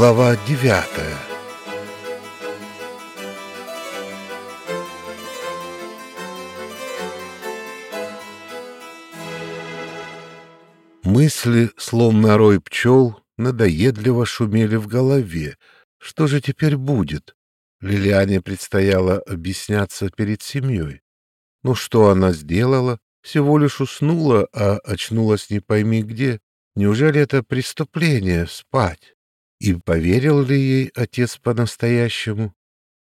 Глава девятая Мысли, словно рой пчел, надоедливо шумели в голове. Что же теперь будет? Лилиане предстояло объясняться перед семьей. Ну что она сделала? Всего лишь уснула, а очнулась не пойми где. Неужели это преступление — спать? И поверил ли ей отец по-настоящему?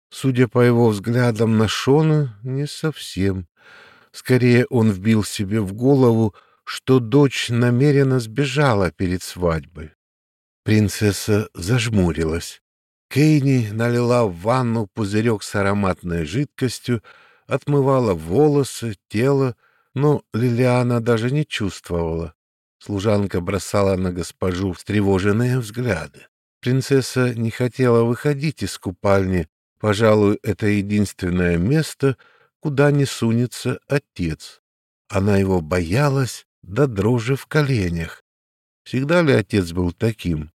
Судя по его взглядам на Шона, не совсем. Скорее, он вбил себе в голову, что дочь намеренно сбежала перед свадьбой. Принцесса зажмурилась. Кейни налила в ванну пузырек с ароматной жидкостью, отмывала волосы, тело, но Лилиана даже не чувствовала. Служанка бросала на госпожу встревоженные взгляды. Принцесса не хотела выходить из купальни. Пожалуй, это единственное место, куда не сунется отец. Она его боялась до дрожи в коленях. Всегда ли отец был таким?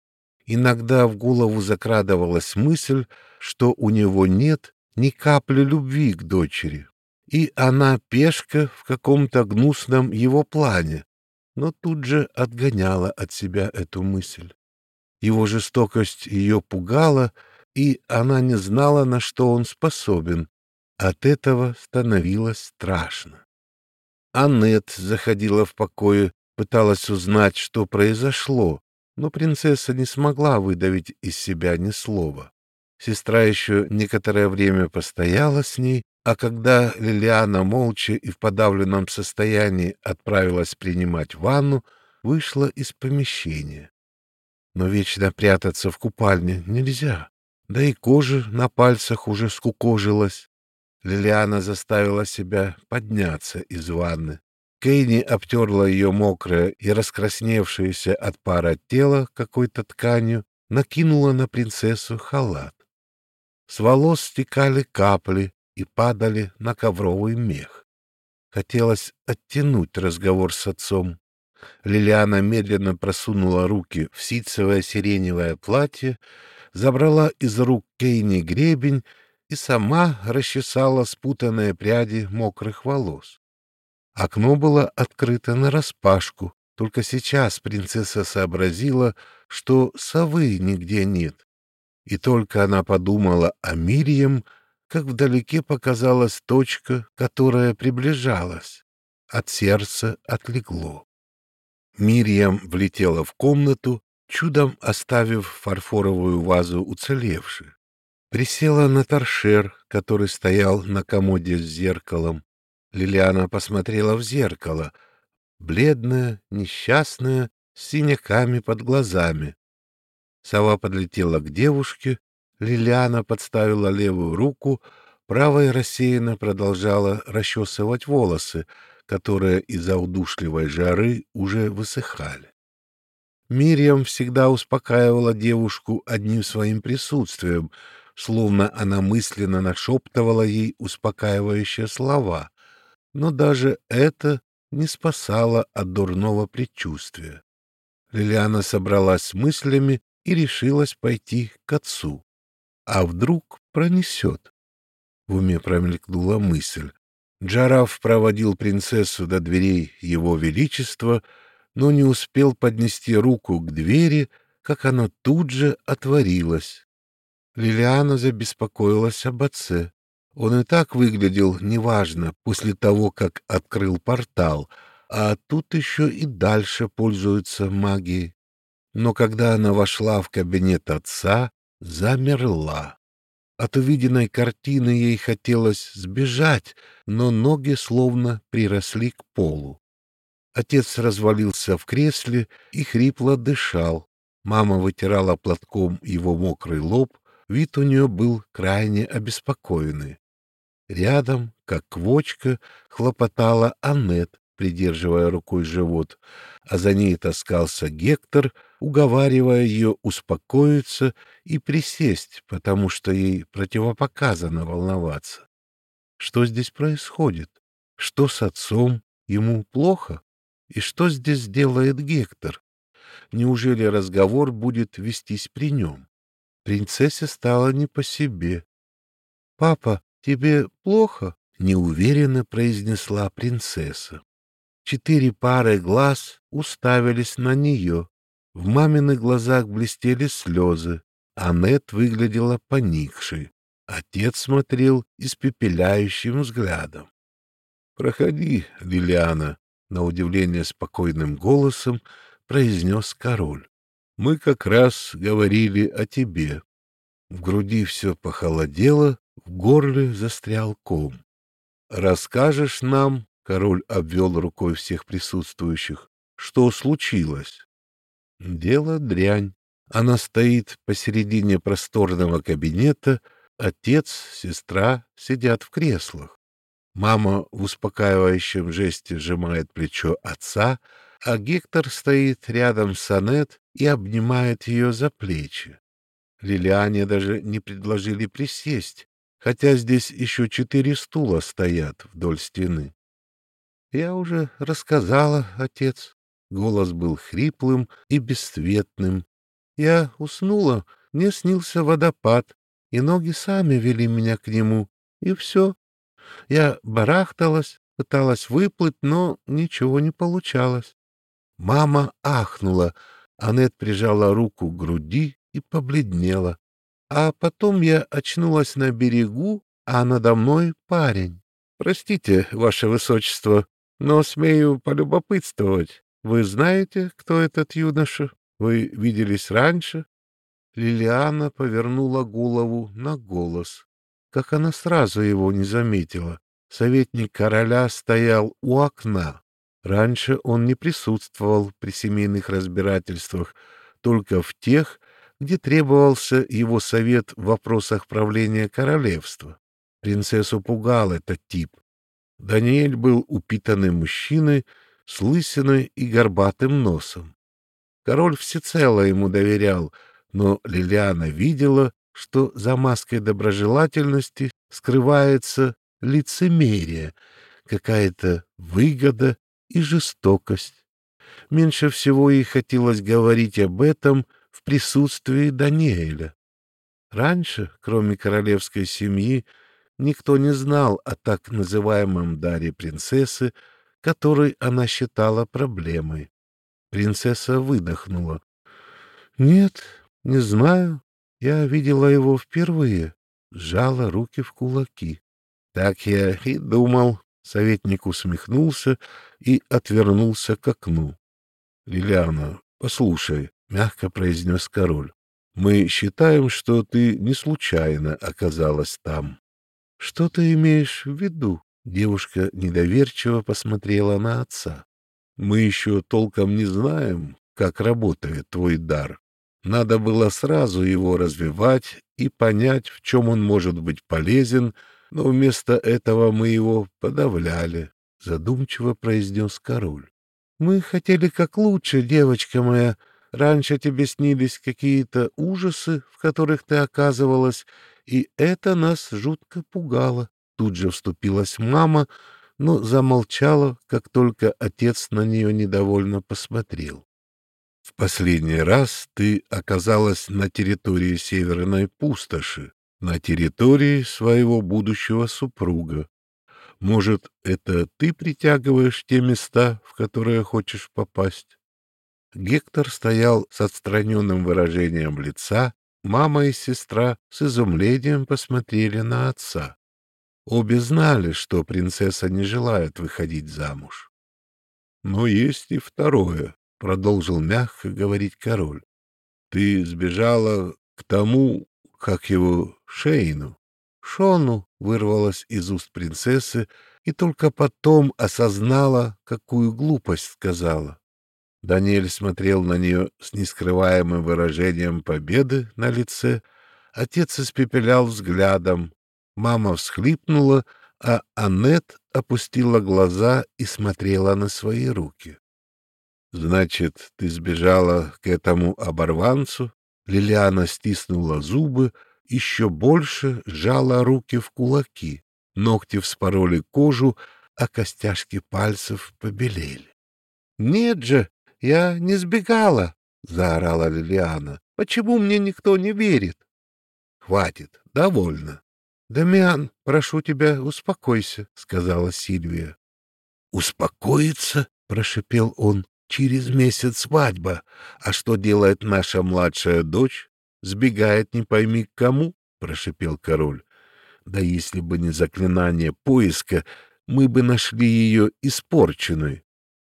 Иногда в голову закрадывалась мысль, что у него нет ни капли любви к дочери, и она пешка в каком-то гнусном его плане, но тут же отгоняла от себя эту мысль. Его жестокость ее пугала, и она не знала, на что он способен. От этого становилось страшно. Аннет заходила в покое, пыталась узнать, что произошло, но принцесса не смогла выдавить из себя ни слова. Сестра еще некоторое время постояла с ней, а когда Лилиана молча и в подавленном состоянии отправилась принимать ванну, вышла из помещения. Но вечно прятаться в купальне нельзя. Да и кожа на пальцах уже скукожилась. Лилиана заставила себя подняться из ванны. Кейни обтерла ее мокрое и раскрасневшееся от пара тело какой-то тканью, накинула на принцессу халат. С волос стекали капли и падали на ковровый мех. Хотелось оттянуть разговор с отцом, Лилиана медленно просунула руки в ситцевое сиреневое платье, забрала из рук Кейни гребень и сама расчесала спутанные пряди мокрых волос. Окно было открыто нараспашку, только сейчас принцесса сообразила, что совы нигде нет. И только она подумала о Мирием, как вдалеке показалась точка, которая приближалась. От сердца отлегло. Мирьям влетела в комнату, чудом оставив фарфоровую вазу уцелевшей. Присела на торшер, который стоял на комоде с зеркалом. Лилиана посмотрела в зеркало. Бледная, несчастная, с синяками под глазами. Сова подлетела к девушке, Лилиана подставила левую руку, правая рассеянно продолжала расчесывать волосы, которые из-за удушливой жары уже высыхали. Мириам всегда успокаивала девушку одним своим присутствием, словно она мысленно нашептывала ей успокаивающие слова, но даже это не спасало от дурного предчувствия. Лилиана собралась с мыслями и решилась пойти к отцу. А вдруг пронесет? В уме промелькнула мысль. Джараф проводил принцессу до дверей его величества, но не успел поднести руку к двери, как она тут же отворилась. Лилиана забеспокоилась об отце. Он и так выглядел неважно после того, как открыл портал, а тут еще и дальше пользуется магией. Но когда она вошла в кабинет отца, замерла. От увиденной картины ей хотелось сбежать, но ноги словно приросли к полу. Отец развалился в кресле и хрипло дышал. Мама вытирала платком его мокрый лоб, вид у нее был крайне обеспокоенный. Рядом, как квочка, хлопотала Аннет, придерживая рукой живот, а за ней таскался Гектор, уговаривая ее успокоиться и присесть, потому что ей противопоказано волноваться. Что здесь происходит? Что с отцом? Ему плохо? И что здесь делает Гектор? Неужели разговор будет вестись при нем? Принцессе стало не по себе. «Папа, тебе плохо?» — неуверенно произнесла принцесса. Четыре пары глаз уставились на нее. В маминых глазах блестели слезы. Аннет выглядела поникшей. Отец смотрел испепеляющим взглядом. «Проходи, Лилиана», — на удивление спокойным голосом произнес король. «Мы как раз говорили о тебе». В груди все похолодело, в горле застрял ком. «Расскажешь нам, — король обвел рукой всех присутствующих, — что случилось?» «Дело дрянь. Она стоит посередине просторного кабинета, отец, сестра сидят в креслах. Мама в успокаивающем жесте сжимает плечо отца, а Гектор стоит рядом с Анет и обнимает ее за плечи. Лилиане даже не предложили присесть, хотя здесь еще четыре стула стоят вдоль стены. — Я уже рассказала, отец. Голос был хриплым и бесцветным. Я уснула, мне снился водопад, и ноги сами вели меня к нему, и все. Я барахталась, пыталась выплыть, но ничего не получалось. Мама ахнула, Аннет прижала руку к груди и побледнела. А потом я очнулась на берегу, а надо мной парень. Простите, ваше высочество, но смею полюбопытствовать. Вы знаете, кто этот юноша? Вы виделись раньше? Лилиана повернула голову на голос. Как она сразу его не заметила. Советник короля стоял у окна. Раньше он не присутствовал при семейных разбирательствах, только в тех, где требовался его совет в вопросах правления королевства. Принцессу пугал этот тип. Даниэль был упитанным мужчиной с лысиной и горбатым носом. Король всецело ему доверял, но Лилиана видела, что за маской доброжелательности скрывается лицемерие, какая-то выгода и жестокость. Меньше всего ей хотелось говорить об этом — в присутствии Даниэля. Раньше, кроме королевской семьи, никто не знал о так называемом даре принцессы, который она считала проблемой. Принцесса выдохнула. — Нет, не знаю. Я видела его впервые. Сжала руки в кулаки. — Так я и думал. Советник усмехнулся и отвернулся к окну. — Лилиана, послушай, — мягко произнес король. — Мы считаем, что ты не случайно оказалась там. — Что ты имеешь в виду? Девушка недоверчиво посмотрела на отца. — Мы еще толком не знаем, как работает твой дар. Надо было сразу его развивать и понять, в чем он может быть полезен, но вместо этого мы его подавляли, — задумчиво произнес король. — Мы хотели как лучше, девочка моя, Раньше тебе снились какие-то ужасы, в которых ты оказывалась, и это нас жутко пугало. Тут же вступилась мама, но замолчала, как только отец на нее недовольно посмотрел. В последний раз ты оказалась на территории Северной пустоши, на территории своего будущего супруга. Может, это ты притягиваешь те места, в которые хочешь попасть? Гектор стоял с отстраненным выражением лица, мама и сестра с изумлением посмотрели на отца. Обе знали, что принцесса не желает выходить замуж. — Но есть и второе, — продолжил мягко говорить король. — Ты сбежала к тому, как его, Шейну. Шону вырвалась из уст принцессы и только потом осознала, какую глупость сказала. Даниэль смотрел на нее с нескрываемым выражением победы на лице. Отец испепелял взглядом. Мама всхлипнула, а Аннет опустила глаза и смотрела на свои руки. — Значит, ты сбежала к этому оборванцу? Лилиана стиснула зубы, еще больше сжала руки в кулаки. Ногти вспороли кожу, а костяшки пальцев побелели. — Нет же, «Я не сбегала!» — заорала Лилиана. «Почему мне никто не верит? Хватит, довольно. Дамиан, прошу тебя, успокойся, сказала Сильвия. Успокоиться? прошепел он. Через месяц свадьба. А что делает наша младшая дочь? Сбегает не пойми к кому, прошепел король. Да если бы не заклинание поиска, мы бы нашли ее испорченной.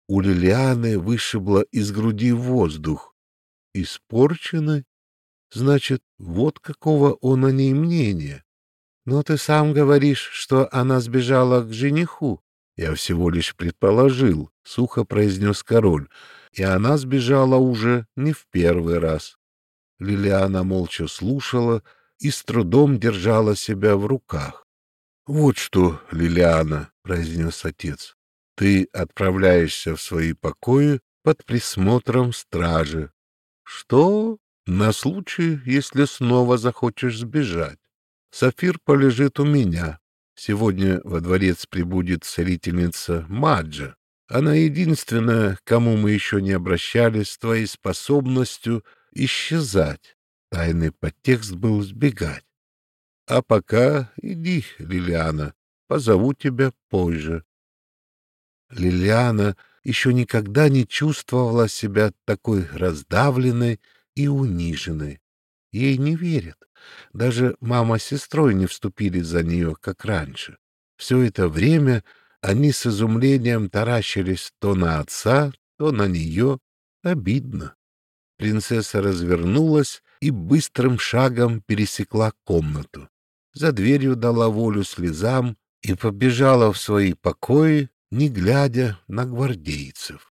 У Лилианы вышибло из груди воздух. Испорченной? Значит, вот какого он о ней мнения. Но ты сам говоришь, что она сбежала к жениху. Я всего лишь предположил, — сухо произнес король, и она сбежала уже не в первый раз. Лилиана молча слушала и с трудом держала себя в руках. — Вот что, Лилиана, — произнес отец, — ты отправляешься в свои покои под присмотром стражи. — Что? На случай, если снова захочешь сбежать. Сафир полежит у меня. Сегодня во дворец прибудет целительница Маджа. Она единственная, кому мы еще не обращались с твоей способностью исчезать. Тайный подтекст был сбегать. А пока иди, Лилиана, позову тебя позже. Лилиана еще никогда не чувствовала себя такой раздавленной и униженной. Ей не верят. Даже мама с сестрой не вступили за нее, как раньше. Все это время они с изумлением таращились то на отца, то на нее. Обидно. Принцесса развернулась и быстрым шагом пересекла комнату. За дверью дала волю слезам и побежала в свои покои, не глядя на гвардейцев.